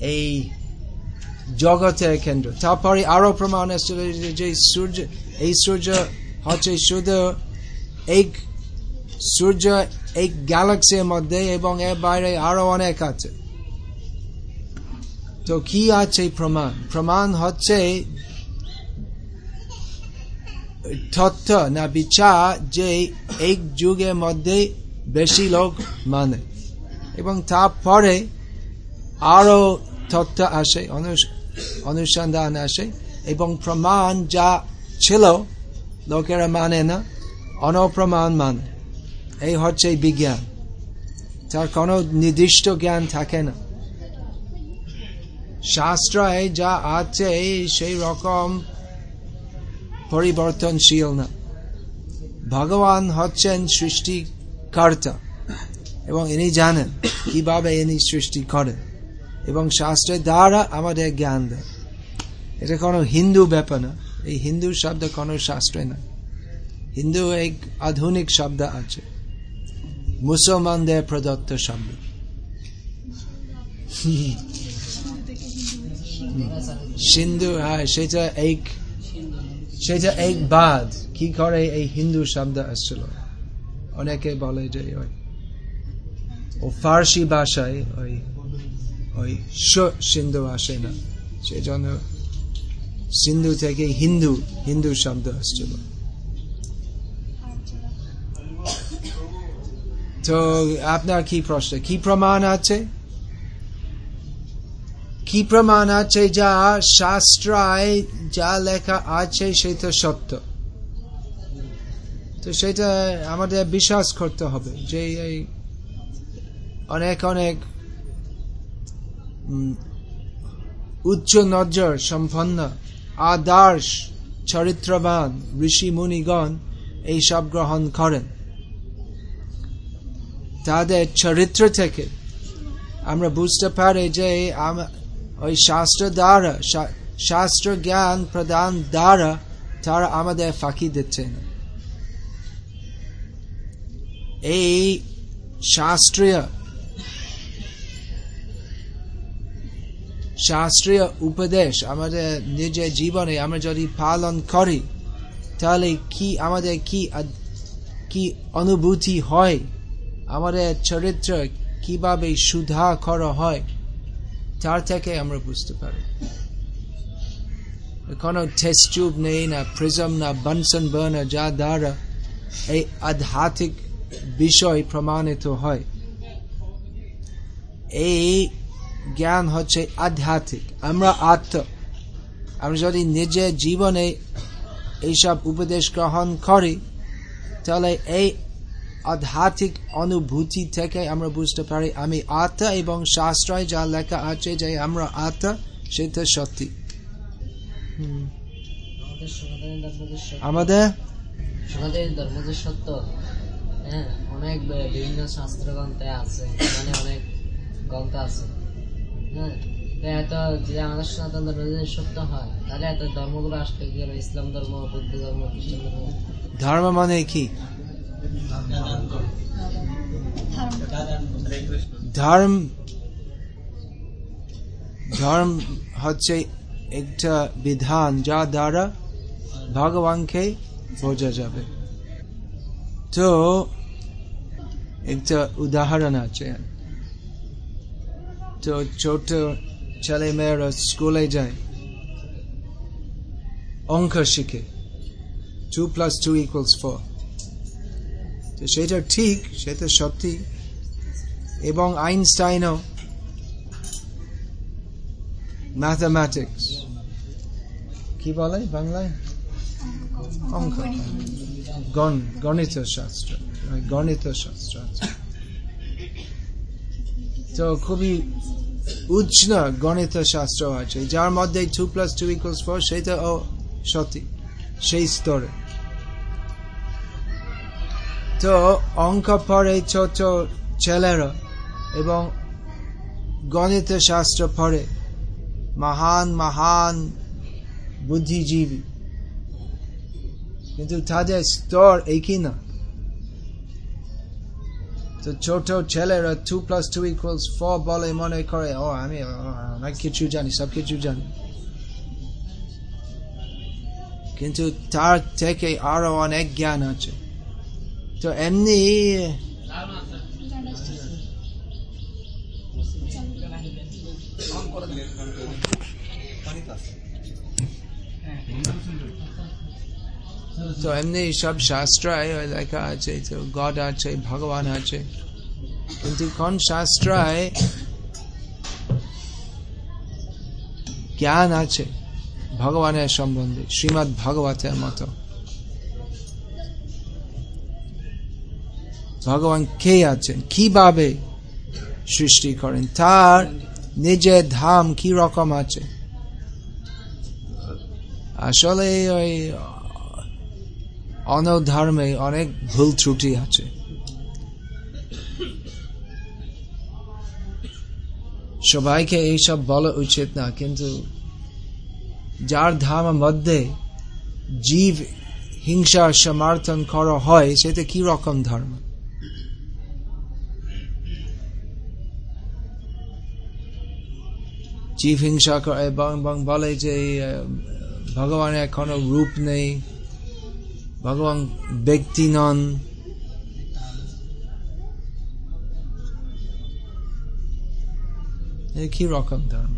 এই জগতের কেন্দ্র। তারপরে আরও প্রমাণ এসেছিল যে- সূর্য, এই সূর্য হচ্ছে শুধু এক সূর্য, এক গ্যালাক্সির মধ্যে এবং এর বাইরে আরও অনেক আছে। তো কি আছে প্রমাণ? প্রমাণ হচ্ছে তথ্য না বিচার যে এক যুগের মধ্যে বেশি লোক মানে। এবং তারপরে আরও তথ্য আসে, অনুস- অনুসন্ধান আসে। এবং প্রমাণ যা ছিল লোকেরা মানে না, অনপ্রমাণ মানে। এই হচ্ছে বিজ্ঞান। তার কোনো নির্দিষ্ট জ্ঞান থাকে না। শাস্ত্রায় যা আছে, সেই রকম পরিবর্তনশীল না। ভগবান হচ্ছেন সৃষ্টিকর্তা, এবং ইনি জানেন কীভাবে ইনি সৃষ্টি করেন, এবং শাস্ত্রের দ্বারা আমাদের জ্ঞান দেন এটা কোনো হিন্দু ব্যাপার না। এই হিন্দু শব্দ কোনো শাস্ত্রে না। হিন্দু এক আধুনিক শব্দ আছে। মুসলমানদের প্রদত্ত শব্দ। সিন্ধু হ্যাঁ সেটা এক সেটা এক বাদ। কি করে এই হিন্দু শব্দ আসছিল? অনেকে বলে যে ওই ও ফার্সি ভাষায় ওই ওই সিন্ধু আসে না। সেই জন্য সিন্ধু থেকে হিন্দু হিন্দু শব্দ আসছিল। তো আপনার কি প্রশ্ন? কি প্রমাণ আছে? কি প্রমাণ আছে যা শাস্ত্রায়, যা লেখা আছে সেটা সত্য? তো সেটা আমাদের বিশ্বাস করতে হবে যে এই অনেক অনেক উচ্চ নজর সম্পন্ন, আদর্শ, চরিত্রবান, ঋষি মুনিগণ এইসব গ্রহণ করেন। তাদের চরিত্র থেকে আমরা বুঝতে পারি যে ওই শাস্ত্র দ্বারা শাস্ত্র জ্ঞান প্রদান দ্বারা তারা আমাদের ফাঁকি দিচ্ছে না। এই শাস্ত্রীয় শাস্ত্রীয় উপদেশ আমাদের নিজের জীবনে আমরা যদি পালন করি, তাহলে কি আমাদের কি কি অনুভূতি হয়? আমাদের চরিত্র কীভাবে সুধা করা হয়? তার থেকে আমরা বুঝতে পারি। কোনো টেস্ট টিউব নেই, না প্রিজম না বনসন বার্নার যা দ্বারা এই আধ্যাত্মিক বিষয় প্রমাণিত হয়। এই জ্ঞান হচ্ছে আধ্যাত্মিক, আমরা আত্ম। আমরা যদি নিজের জীবনে এইসব উপদেশ গ্রহণ করি, তাহলে এই আধ্যাত্মিক অনুভূতি থেকে আমরা বুঝতে পারি আমি আত্মা এবং শাস্ত্রায় যা লেখা আছে যে আমরা আত্মা সেটা সত্যি। আমাদের সনাতনী ধর্ম যে সত্য? হ্যাঁ অনেক বিভিন্ন শাস্ত্র গ্রন্থে আছে মানে অনেক গ্রন্থ আছে। হ্যাঁ এত যে আমাদের সনাতন ধর্ম যদি সত্য হয় তাহলে এত ধর্মগুলো হলো? ইসলাম ধর্ম বৌদ্ধ ধর্ম খ্রিস্টান ধর্ম? ধর্ম মানে কি? ধর্ম ধর্ম হচ্ছে একটা বিধান যা দ্বারা ভগবানকে বোঝা যাবে। তো, একটা উদাহরণ আছে। তো, ছোট ছেলে মেয়েরা স্কুলে যায়, অঙ্ক শিখে two plus two equals four সেটা ঠিক সেটা সত্যি। এবং আইনস্টাইনও ম্যাথামেটিক্স কি বলে বাংলায়? অঙ্ক। গণ গণিত শাস্ত্র গণিত শাস্ত্র। তো খুবই উষ্ণ গণিত শাস্ত্র আছে। যার মধ্যে two plus two equals four সেটা ও সত্যি সেই স্তরে। তো অঙ্ক পড়ে ছোট ছেলেরা এবং গণিত শাস্ত্র পড়ে মহান মহান বুদ্ধিজীবী। কিন্তু তাদের স্তর একই না। তো ছোট ছেলেরা two plus two equals four বলে মনে করে, ও, আমি অনেক কিছু জানি, সব কিছু জানি। কিন্তু তার থেকে আরও অনেক জ্ঞান আছে। তো এমনি তো এমনি সব শাস্ত্রায় লেখা আছে, তো গড আছে, ভগবান আছে। কিন্তু কোন শাস্ত্রায় জ্ঞান আছে? ভগবানের সম্বন্ধে শ্রীমৎ ভাগবতের মতো। ভগবান কে আছেন? কীভাবে সৃষ্টি করেন? তার নিজের ধাম কি রকম আছে? আসলে ওই অনধর্মে অনেক ভুল ত্রুটি আছে। সবাইকে এইসব বলা উচিত না, কিন্তু যার ধাম মধ্যে জীব হিংসা সমর্থন করা হয়, সেটা কি রকম ধর্ম? জীব হিংসা করে এবং বলে যে ভগবানের কোনো রূপ নেই ভগবান ব্যক্তি নন কি রকম ধর্ম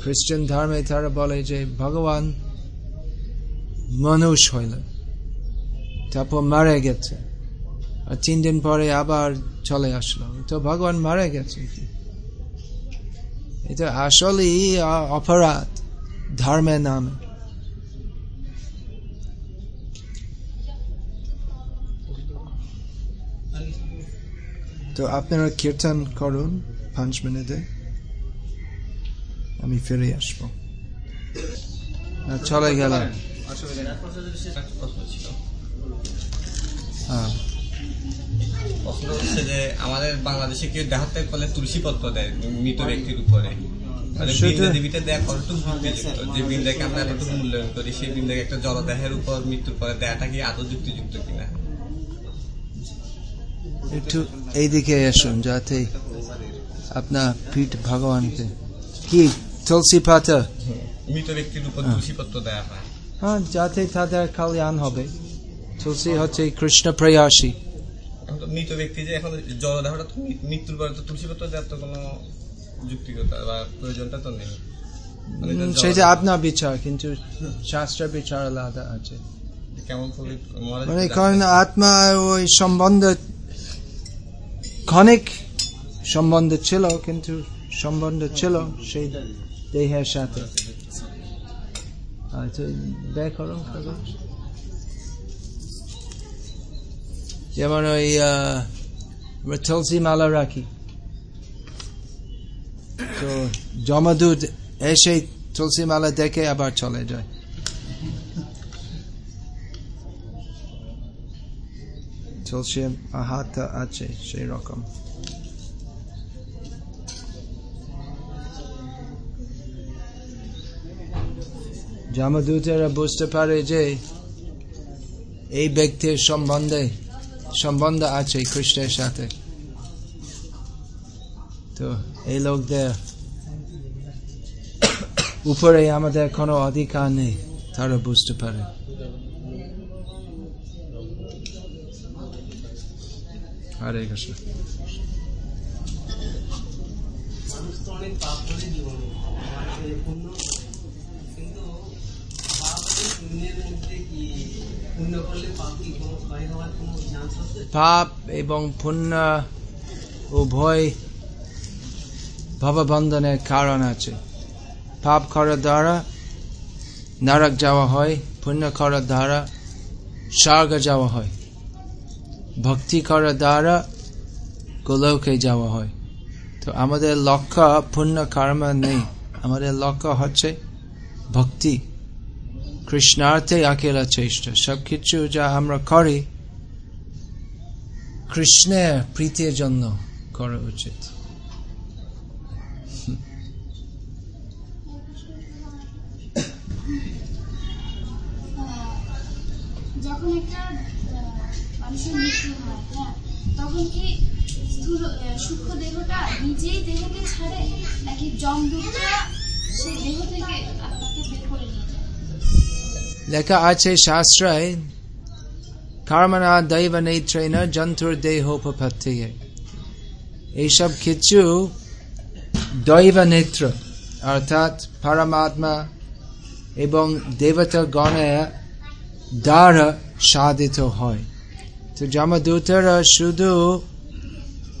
খ্রিস্টান ধর্মে তারা বলে যে ভগবান মানুষ হইলেন তারপর মারা গেছে আর তিন দিন পরে আবার চলে আসলো তো ভগবান মারা গেছে এটা আসলেই অপরাধ ধর্মের নামে। তো আপনারা কীর্তন করুন পাঁচ মিনিটে। আমি ফিরে আসব। চলে গেলাম। হ্যাঁ প্রশ্ন হচ্ছে যে আমাদের বাংলাদেশে কেউ দেহাতে করলে তুলসী পত্র দেয় মৃত ব্যক্তির উপরে। সেটা- বৃন্দা দেবীতে দেয়া কতটুকু যুক্তিযুক্ত যে বৃন্দাকে আমরা এতটুকু মূল্যায়ন করি সেই বৃন্দাকে একটা জলদেহের উপর মৃত্যুর পরে দেয়াটা কি আদৌ যুক্তিযুক্ত কিনা? একটু এইদিকে আসুন যাতে আপনার পিঠ ভগবানকে কি? তুলসী পাতা মৃত ব্যক্তির উপর হ্যাঁ। তুলসী পত্র দেয়া হয়। হ্যাঁ যাতে তাদের কল্যাণ হবে। তুলসী হচ্ছে কৃষ্ণ প্রেয়াসী। মৃত ব্যক্তি যে এখন জলদেহটা তো মৃত্যুর পরে তো তুলসী পত্র দেওয়ার তো কোনো যুক্তিকতা বা প্রয়োজনটা তো নেই। মানে সেটা আপনার বিচার কিন্তু শাস্ত্র বিচার আলাদা আছে। মানে কারণ আত্মা ওই সম্বন্ধ ক্ষণিক সম্বন্ধ ছিল কিন্তু সম্বন্ধ ছিল সেই দেহের সাথে। আচ্ছা বের যেমন ওই তুলসী মালা রাখি। তো জমাদুত এসে তুলসী মালা দেখে আবার চলে যায়। আছে সেই রকম। বুঝতে পারে যে এই ব্যক্তির সম্বন্ধে সম্বন্ধ আছে খ্রিস্টের সাথে তো এই লোকদের উপরে আমাদের কোনো অধিকার নেই, তারা বুঝতে পারে। কৃষ্ণ। পাপ এবং পুণ্য উভয় ভববন্ধনের কারণ আছে। পাপ করার দ্বারা নারক যাওয়া হয়, পুণ্য করার দ্বারা স্বর্গ যাওয়া হয়। ভক্তি করার দ্বারা গোলকে যাওয়া হয়। তো আমাদের লক্ষ্য পুণ্য কর্ম নেই। আমাদের লক্ষ্য হচ্ছে ভক্তি। কৃষ্ণার্থে আকেলা চেষ্টা সবকিছু যা আমরা করি কৃষ্ণের প্রীতির জন্য করা উচিত। যখন একটা মানুষের মৃত্যু হয় হ্যাঁ তখন কি দেহ থেকে লেখা আছে শাস্ত্রায় কর্মনা দৈব নেত্রেন জন্তুর দেহোপপত্তি এইসব কিছু দৈব নেত্র অর্থাৎ পরমাত্মা এবং দেবতা গণের দ্বারা সাধিত হয় তো যমদূতরা শুধু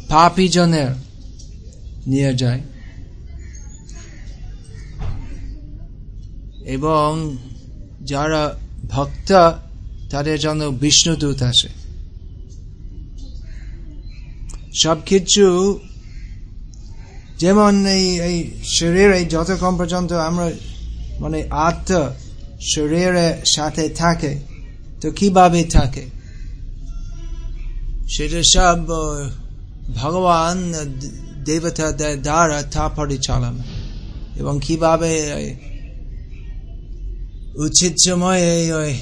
পাপি জনের নিয়ে যায় এবং যারা ভক্ত, তাদের জন্য বিষ্ণুদূত আসে সবকিছু যেমন এই এই শরীরে যতক্ষণ পর্যন্ত আমরা মানে আত্মা শরীরের সাথে থাকে, তো কীভাবে থাকে? সেটা সব ভগবান দেবতাদের দ্বারা তা পরিচালনা এবং কীভাবে উচিত সময়ে ওই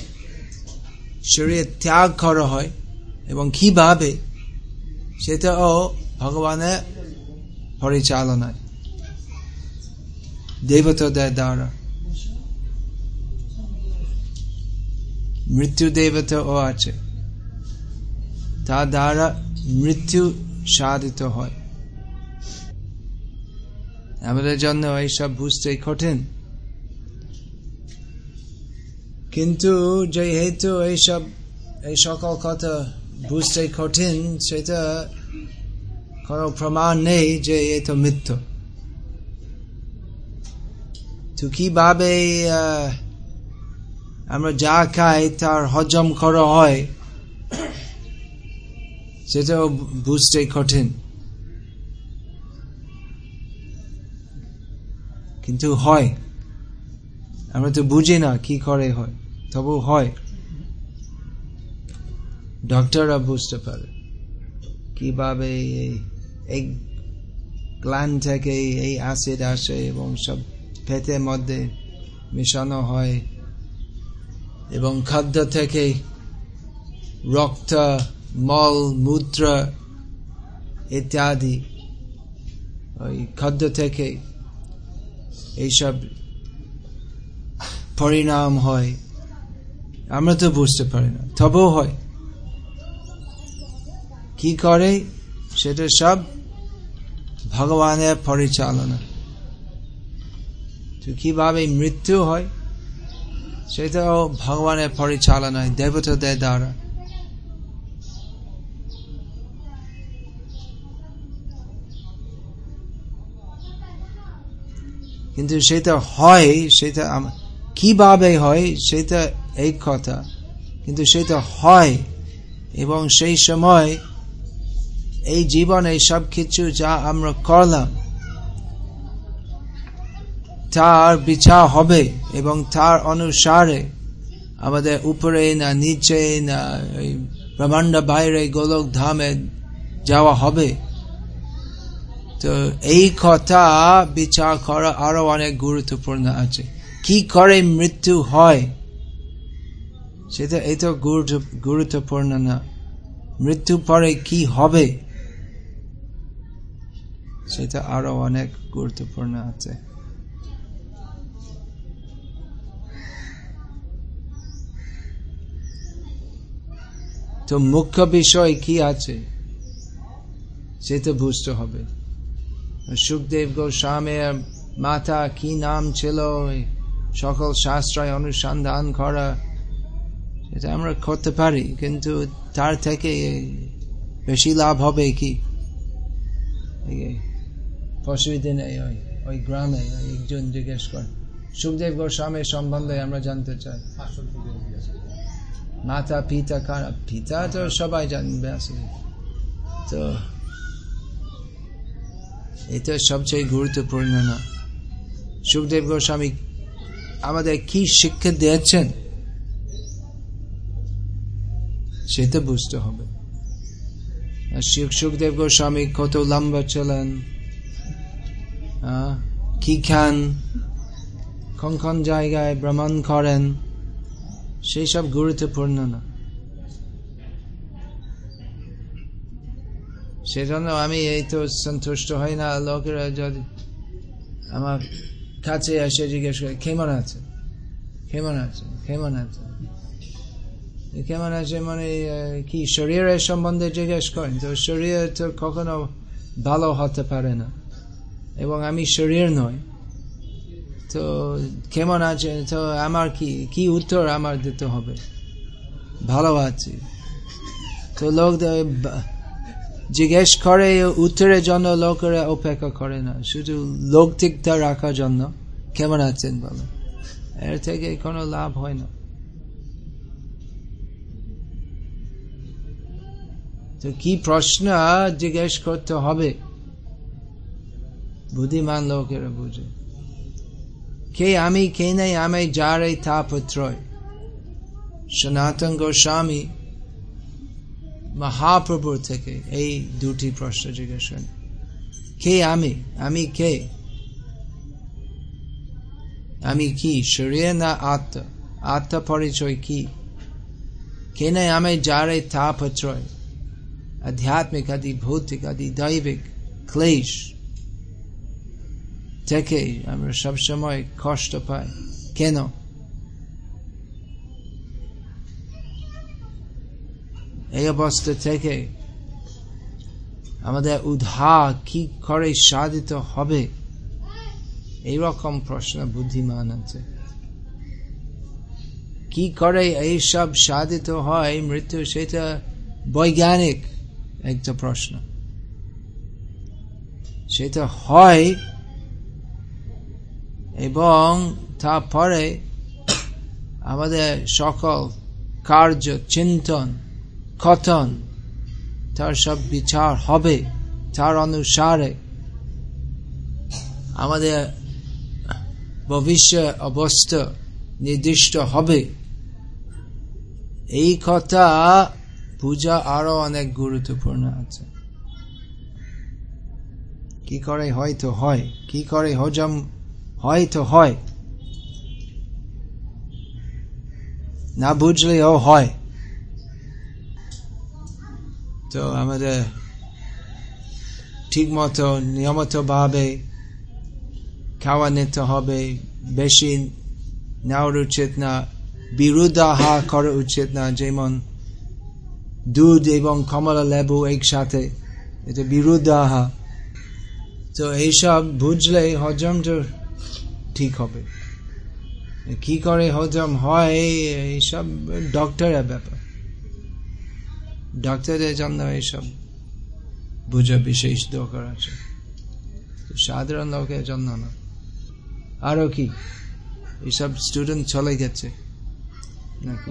শরীর ত্যাগ করা হয় এবং কীভাবে সেটাও ভগবানের পরিচালনায়। দেবতাদের দ্বারা। মৃত্যু দেবতাও আছে। তার দ্বারা মৃত্যু সাধিত হয়। আমাদের জন্য এইসব বুঝতে কঠিন। কিন্তু যেহেতু এইসব এই সকল কথা বুঝতে কঠিন, সেটা কোনো প্রমাণ নেই যে এটা মিথ্য তো কীভাবে আমরা যা খাই তার হজম করা হয়, সেটাও বুঝতে কঠিন। কিন্তু হয়। আমরা তো বুঝি না কি করে হয়। তবু হয়। ডক্টররা বুঝতে পারে কীভাবে এই গ্ল্যান্ড থেকে এই অ্যাসিড আসে এবং সব পেটের মধ্যে মেশানো হয় এবং খাদ্য থেকে রক্ত, মল, মূত্র ইত্যাদি ওই খাদ্য থেকে এইসব পরিণাম হয়। আমরা তো বুঝতে পারি না। তবেও হয়। কি করে? সেটা সব ভগবানের পরিচালনা। তো কীভাবে মৃত্যু হয়? সেটাও ভগবানের পরিচালনায়, দেবতাদের দ্বারা। কিন্তু সেটা হয়, সেটা কীভাবে হয় সেটা এই কথা, কিন্তু সেটা হয়। এবং সেই সময় এই জীবনে সব কিছু যা আমরা করলাম, তার বিচার হবে এবং তার অনুসারে আমাদের উপরে না নিচে না ব্রহ্মাণ্ড বাইরে গোলক ধামে যাওয়া হবে। তো এই কথা বিচার করা আরও অনেক গুরুত্বপূর্ণ আছে। কি করে মৃত্যু হয়? সেটা এত গুরুত্ব- গুরুত্বপূর্ণ না। মৃত্যু পরে কি হবে? সেটা আরও অনেক গুরুত্বপূর্ণ আছে। তো মুখ্য বিষয় কি আছে? সেটা বুঝতে হবে। সুখদেব গোস্বামীর মাতা কি নাম ছিল? এই সকল শাস্ত্রায় অনুসন্ধান করা, সেটা আমরা করতে পারি, কিন্তু তার থেকে বেশি লাভ হবে কি? এই পরশু দিনে ওই ওই গ্রামে একজন জিজ্ঞেস কর, সুখদেব গোস্বামীর সম্বন্ধে আমরা জানতে চাই। মাতা, পিতা কারা? পিতা তো সবাই জানবে আসলে। তো এটা সবচেয়ে গুরুত্বপূর্ণ না। সুখদেব গোস্বামী আমাদের কি শিক্ষা দিয়েছেন? সেটা বুঝতে হবে। সুখ- সুখদেব গোস্বামী কত লম্বা আহ, কি খান? কোন জায়গায় ভ্রমণ করেন? সেই সব গুরুত্বপূর্ণ না। সেজন্য আমি এই তো সন্তুষ্ট হই না। লোকেরা যদি আমার কাছে এসে জিজ্ঞেস করে কেমন আছে কেমন আছে কেমন আছে কেমন আছে মানে কি শরীরের সম্বন্ধে জিজ্ঞেস করেন তো শরীর তো কখনো ভালো হতে পারে না এবং আমি শরীর নয় তো কেমন আছে তো আমার কি কি উত্তর আমার দিতে হবে ভালো আছি তো লোক জিজ্ঞেস করে উত্তরের জন্য লোকেরা অপেক্ষা করে না, শুধু লোক লৌকিকতা রাখার জন্য। কেমন আছেন বলো এর থেকে কোনো লাভ হয় না। তো কি প্রশ্ন জিজ্ঞেস করতে হবে? বুদ্ধিমান লোকেরা বুঝে। কে আমি, কে নাই, আমি যার এই তা পুত্রয় সনাতন গোস্বামী মহাপ্রভুর থেকে এই দুটি প্রশ্ন জিজ্ঞেস কে আমি? আমি কে? আমি কি? শরীর না আত্মা? আত্মা পরিচয় কি? কে নাই আমি যারে তাপত্রয় আধ্যাত্মিক আদি, ভৌতিক আদি, দৈবিক, ক্লেশ। থেকে আমরা সবসময় কষ্ট পাই। কেন? এই অবস্থা থেকে আমাদের উদ্ধার কি করে সাধিত হবে? এইরকম প্রশ্ন বুদ্ধিমান আছে। কি করে এইসব সাধিত হয় মৃত্যু সেটা বৈজ্ঞানিক একটা প্রশ্ন। সেটা হয় এবং তারপরে আমাদের সকল কার্য চিন্তন কথন তার সব বিচার হবে, তার অনুসারে। আমাদের ভবিষ্য অবস্থা নির্দিষ্ট হবে। এই কথা পূজা আরও অনেক গুরুত্বপূর্ণ আছে। কি করে হয়তো হয়, কি করে হজম হয়তো হয়, না বুঝলেও হয়। তো আমাদের ঠিক মতো, নিয়মিত ভাবে খাওয়া নিতে হবে, বেশি নেওয়ার উচিত না বিরুদ্ধাহার করা উচিত না, যেমন দুধ এবং কমলা লেবু একসাথে, এটা বিরুদ্ধাহার তো এইসব বুঝলে হজমটা ঠিক হবে। কি করে হজম হয়, এইসব ডক্টরের ব্যাপার। ডাক্তারের জন্য এইসব বোঝা বিশেষ দরকার আছে। তো সাধারণ লোকের জন্য না। আরও কি? এইসব স্টুডেন্ট চলে গেছে নাকি?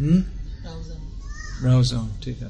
হুম? রাউজান ঠিক আছে।